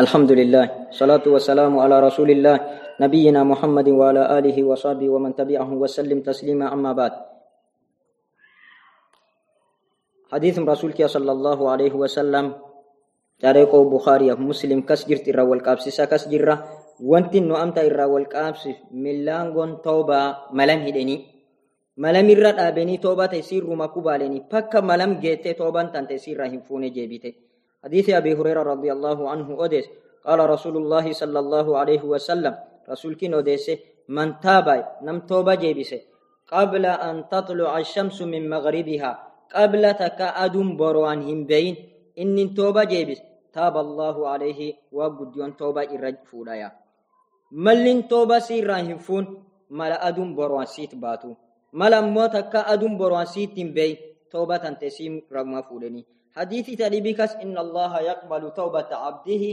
الحمد لله صلاة والسلام على رسول الله نبينا محمد وعلى آله وصحبه ومن تبعه وسلم تسليما أما بعد حديث رسولك صلى الله عليه وسلم تاريخ بخاري مسلم كسجرت الرا والقابسسا كسجرة وانت انو امتا الرا والقابس ملانغون توبة ملم هدني ملم الرا دابني توبة تسير مكوبالني بكا ملم جيت توبة تنتسير رحم فوني جيبيته حديث أبي هريرة رضي الله عنه أدس قال رسول الله صلى الله عليه وسلم رسول كين أدس من تابع نم توبة جيبسه قبل أن تطلع الشمس من مغربها قبل تكأدم بروان هم بين إن توبة جيبس. تاب الله عليه وقديون توبة إرج فولايا. ملين توبة سيراهم فون ملا أدم بروان سيت باتو. ملا موتا كأدم بروان سيت بين توبة تنتسيم رغم فولني. حديث تلبكس إن الله يقبل توبة عبده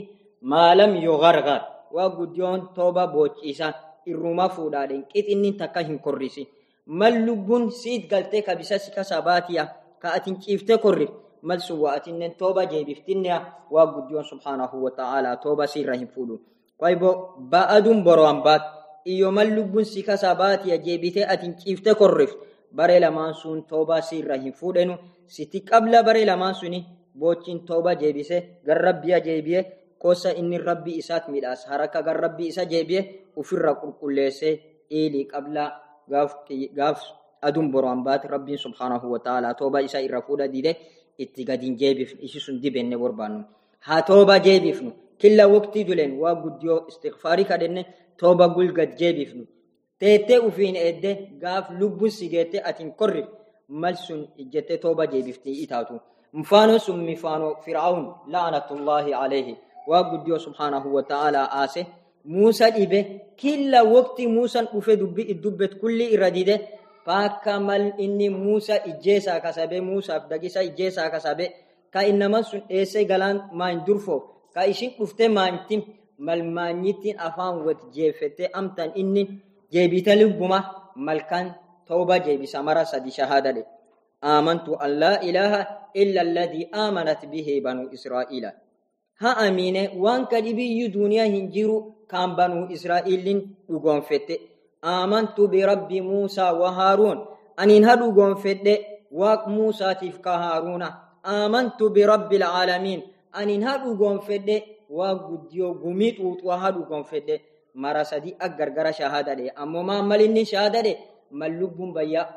ما لم يغرغر وقديون توبة بوچيسا إرما فودادين كيت إنين تكاهن كوريسي. مل لبون سيد قلتك بساسي كساباتيا كأتين كيفت كوري. مل سواتين توبة جيبفتنيا. وقديون سبحانه وتعالى توبة سيرهم فودو قايبو بأدون بروان بات. iyo mal lubbuun si kasaabaatiya jeebitee atin ciifte korrif bare lamaan sun toobaa si irra hin fuudhenu siti qabla bare lamaan suni boochin tooba jeebise gar rabbiya jeebiye kosa inni rabbi isaat midhaas haraka gar rabbi isa jeebiye ufirra qulqulleesse iilii qabla gaaf adun boroan baate rabbiin subhaanahu wa ta'ala tooba isa irra fuudha dide itti gadin jeebifnu isi sun dibenne borbaannu haa tooba jeebifnu killa waqtii dulen waa guddiyoo istighfaarii kadhenne tooba gulgad jeebifnu teettee ufiin edde gaaf lubbuun si geette atin korrif mal sun ijjettee tooba jeebiftii itaatu mfaano sun mifaano fir'aun la'anatullaahi alayhi waa guddiyo subhaanahu wa ta'aalaa aase muusa dhibe killa waqti muusan dhufe dubbet kulli irra dide bakka mal inni muusa ijjeesaa kasabe muusaaf dagisa ijjeesaa kasabe ka innaman sun dheessee galaan maan durfoof ka ishin dhufte maantim mal maanyittiin afaan wat jeeffette amtan inni jeebite lubbuma malkan توبة جيبس مرة سدي شهادة آمنت أن لا إله إلا الذي آمنت به بنو إسرائيل ها أمينة وان كدبي دنيا هنجيرو كان بنو إسرائيل لغون آمنت برب موسى وهارون أن هدو غون فت واك موسى تفكا هارون آمنت برب العالمين أن هدو غون فت واك قديو غميت وهدو غون فت مرة سدي أغرغر شهادة أمو ما ملني شهادة ملبون بيا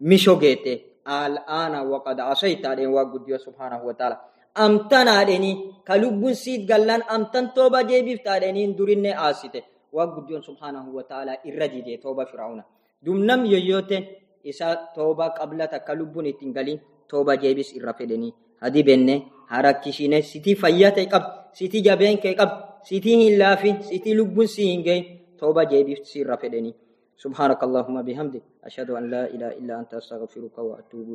مشو جيته الآن وقد عصيت عليه وقد سبحانه وتعالى أمتنا ديني كلبون سيد قلان أمتن توبة جيبيف تارينين دورين آسيته وقد سبحانه وتعالى إردي دي توبة فرعون دمنم ييوتين إسا توبة قبل تكلبون اتنقلين توبة جيبيس إرفدني هدي بني harakishine sitii fayyaa ta'e qab sitii jabeen qab سيتي هين لافي سيتي لبون سين جاي توبة جيبي سير رفدني سبحانك اللهم بحمدك أشهد أن لا إله إلا أنت أستغفرك وأتوب